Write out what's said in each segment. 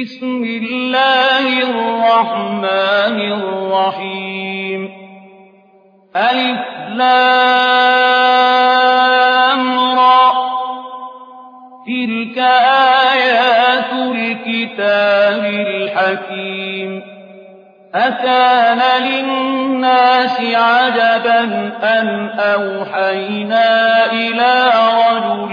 بسم الله الرحمن الرحيم. ألف لامرى تلك آيات الكتاب الحكيم. أكان للناس عجبا أن أوحينا إلى رجل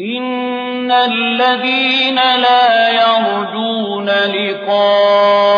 إن الذين لا يرجون لقاءنا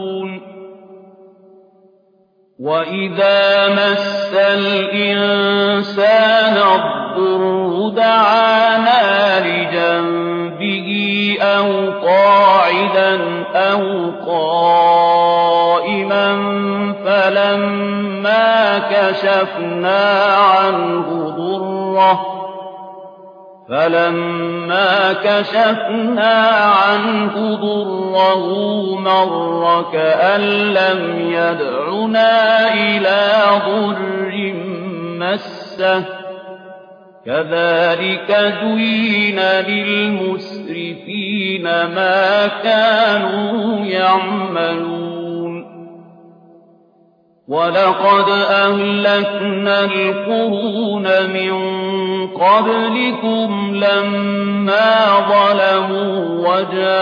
وإذا مس الإنسان الضر دعانا لجنبه أو قاعدا أو قائما فلما كشفنا عنه ضره فلما كشفنا عنه ضره مر كأن لم يدعنا إلى ضر مسه. كذلك زين للمسرفين ما كانوا يعملون. ولقد أهلكنا القرون من قبلكم لما ظلموا وجاءتهم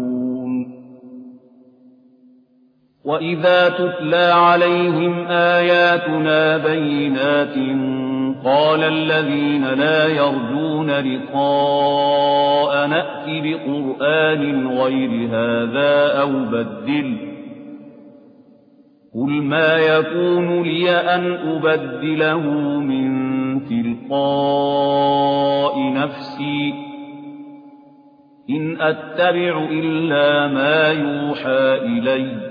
وإذا تتلى عليهم آياتنا بينات قال الذين لا يرجون لقاء نأت بقرآن غير هذا أو بدل قل ما يكون لي أن أبدله من تلقاء نفسي إن أتبع إلا ما يوحى إليّ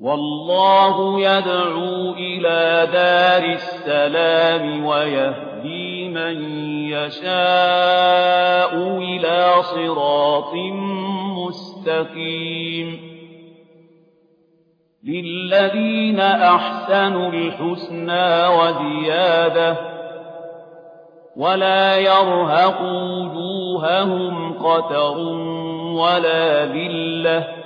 والله يدعو إلى دار السلام ويهدي من يشاء إلى صراط مستقيم. للذين أحسنوا الحسنى وزيادة ولا يرهق وجوههم قتر ولا ذِلَّةٌ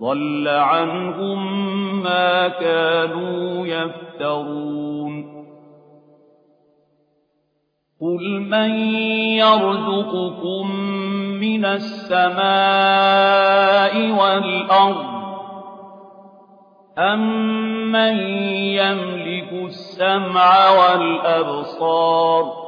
وضل عنهم ما كانوا يفترون. قل من يرزقكم من السماء والأرض أَمَّن يَمْلِكُ السَّمْعَ وَالْأَبْصَارَ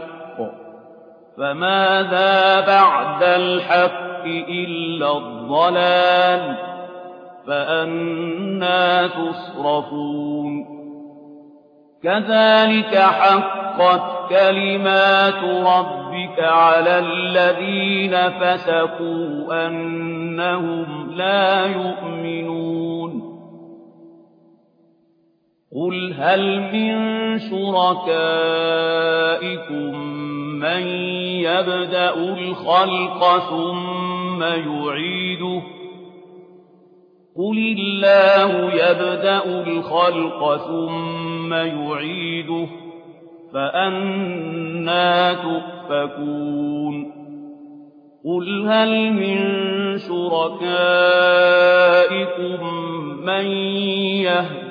فماذا بعد الحق إلا الضلال فأنا تصرفون كذلك حقت كلمات ربك على الذين فسقوا أنهم لا يؤمنون قل هل من شركائكم من يبدأ الخلق ثم يعيده قل الله يبدأ الخلق ثم يعيده فأنا تؤفكون قل هل من شركائكم من يهدي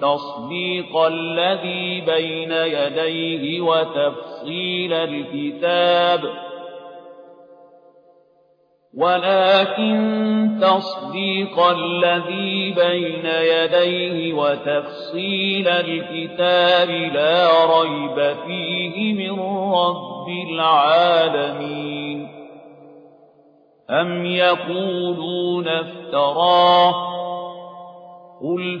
تصديق الذي بين يديه وتفصيل الكتاب. ولكن تصديق الذي بين يديه وتفصيل الكتاب لا ريب فيه من رب العالمين. أم يقولون افتراه؟ قل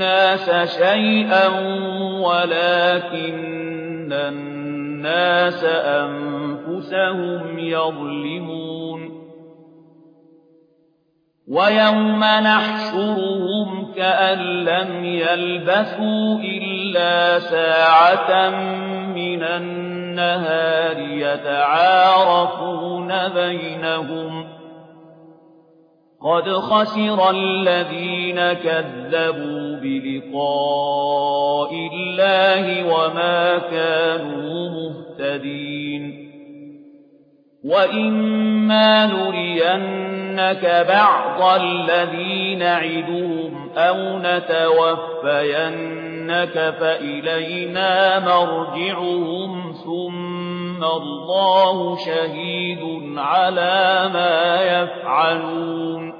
الناس شيئا ولكن الناس أنفسهم يظلمون. ويوم نحشرهم كأن لم يلبثوا إلا ساعة من النهار يتعارفون بينهم. قد خسر الذين كذبوا بلقاء الله وما كانوا مهتدين وإما نرينك بعض الذي نعدهم أو نتوفينك فإلينا مرجعهم ثم الله شهيد على ما يفعلون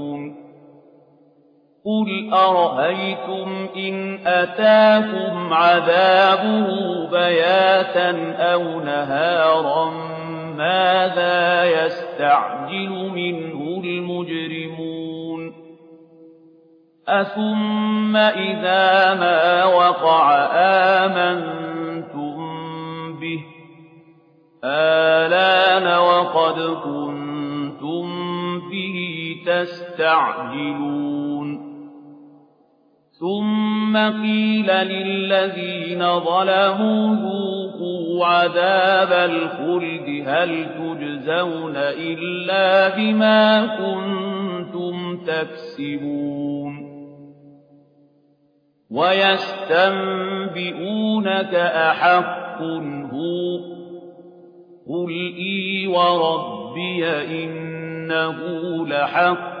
قل أرأيتم إن أتاكم عذابه بياتا أو نهارا ماذا يستعجل منه المجرمون أثم إذا ما وقع آمنتم به آلان وقد كنتم به تستعجلون ثم قيل للذين ظلموا ذوقوا عذاب الخلد هل تجزون إلا بما كنتم تكسبون ويستنبئونك أحق هو قل إي وربي إنه لحق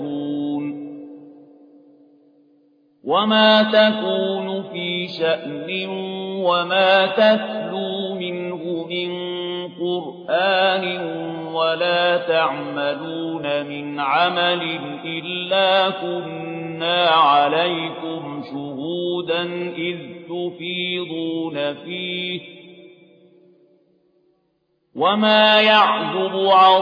وما تكون في شأن وما تتلو منه من قرآن ولا تعملون من عمل إلا كنا عليكم شهودا إذ تفيضون فيه وما يعذب عن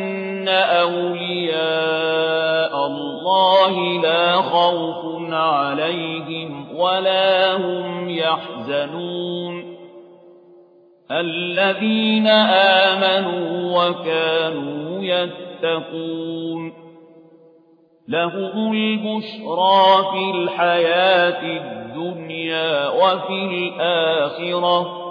أولياء الله لا خوف عليهم ولا هم يحزنون الذين آمنوا وكانوا يتقون لهم البشرى في الحياة الدنيا وفي الآخرة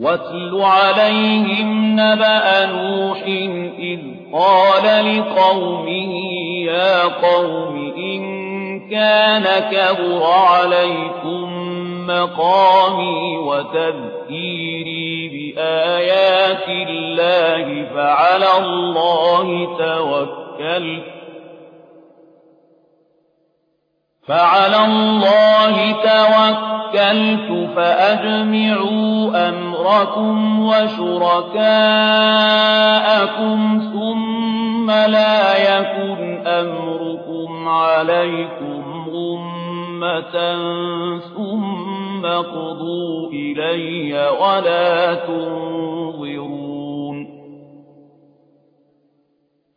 واتل عليهم نبأ نوح إذ قال لقومه يا قوم إن كان كبر عليكم مقامي وتذكيري بآيات الله فعلى الله توكلت فعلى الله توكلت فأجمعوا أمركم وشركاءكم ثم لا يكن أمركم عليكم أمة ثم اقضوا إلي ولا تنظرون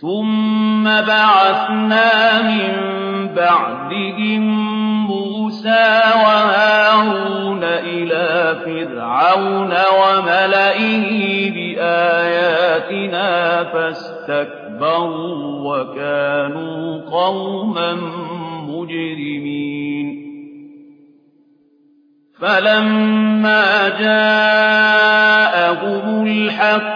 ثم بعثنا من بعدهم موسى وهارون إلى فرعون وملئه بآياتنا فاستكبروا وكانوا قوما مجرمين فلما جاءهم الحق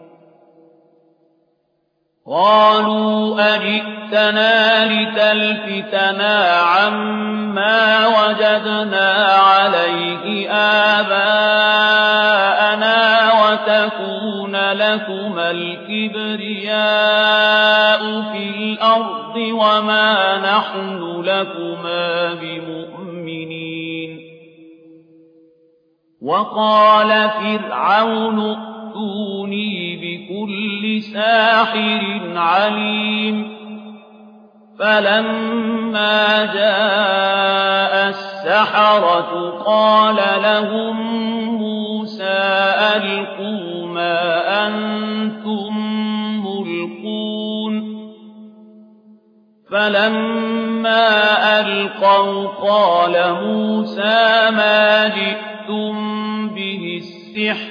قالوا أجئتنا لتلفتنا عما وجدنا عليه آباءنا وتكون لكما الكبرياء في الأرض وما نحن لكما بمؤمنين. وقال فرعون ائتوني بكل ساحر عليم. فلما جاء السحرة قال لهم موسى ألقوا ما أنتم ملقون. فلما ألقوا قال موسى ما جئتم به السحر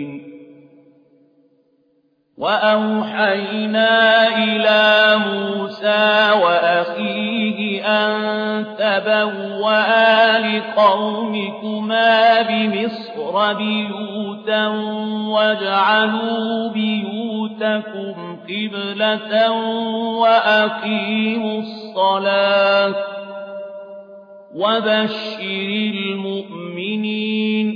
وأوحينا إلى موسى وأخيه أن تبوآ لقومكما بمصر بيوتا واجعلوا بيوتكم قبلة وأقيموا الصلاة وبشر المؤمنين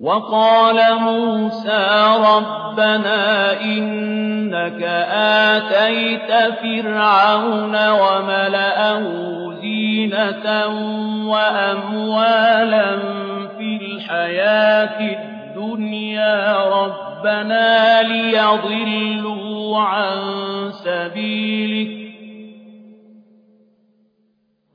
وقال موسى ربنا إنك آتيت فرعون وملأه زينة وأموالا في الحياة الدنيا ربنا ليضلوا عن سبيلك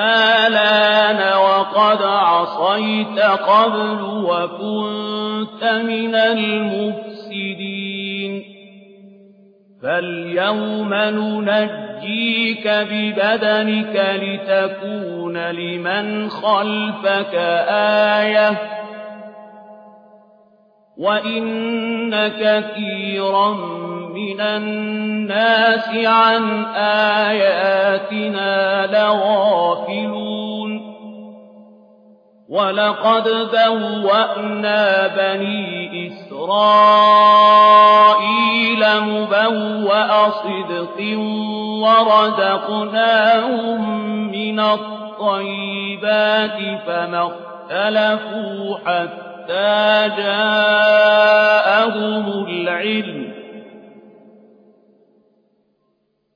آلآن وقد عصيت قبل وكنت من المفسدين. فاليوم ننجيك ببدنك لتكون لمن خلفك آية. وإن كثيرا من الناس عن آياتنا لغافلون. ولقد بوأنا بني إسرائيل مبوأ صدق ورزقناهم من الطيبات فما اختلفوا حتى جاءهم العلم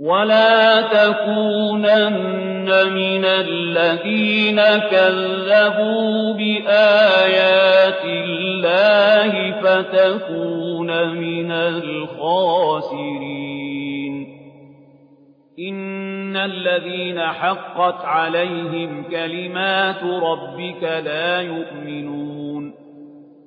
ولا تكونن من الذين كذبوا بآيات الله فتكون من الخاسرين إن الذين حقت عليهم كلمات ربك لا يؤمنون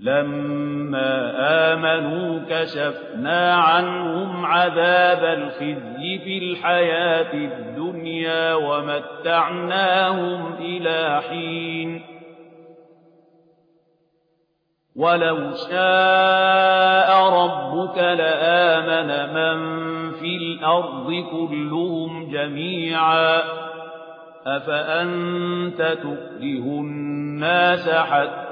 لما آمنوا كشفنا عنهم عذاب الخزي في الحياة الدنيا ومتعناهم إلى حين. ولو شاء ربك لآمن من في الأرض كلهم جميعا. أفأنت تكره الناس حتى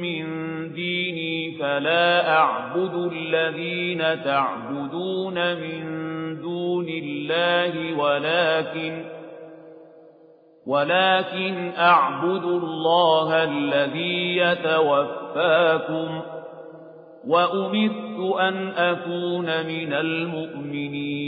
من ديني فلا أعبد الذين تعبدون من دون الله ولكن ولكن أعبد الله الذي يتوفاكم وأمرت أن أكون من المؤمنين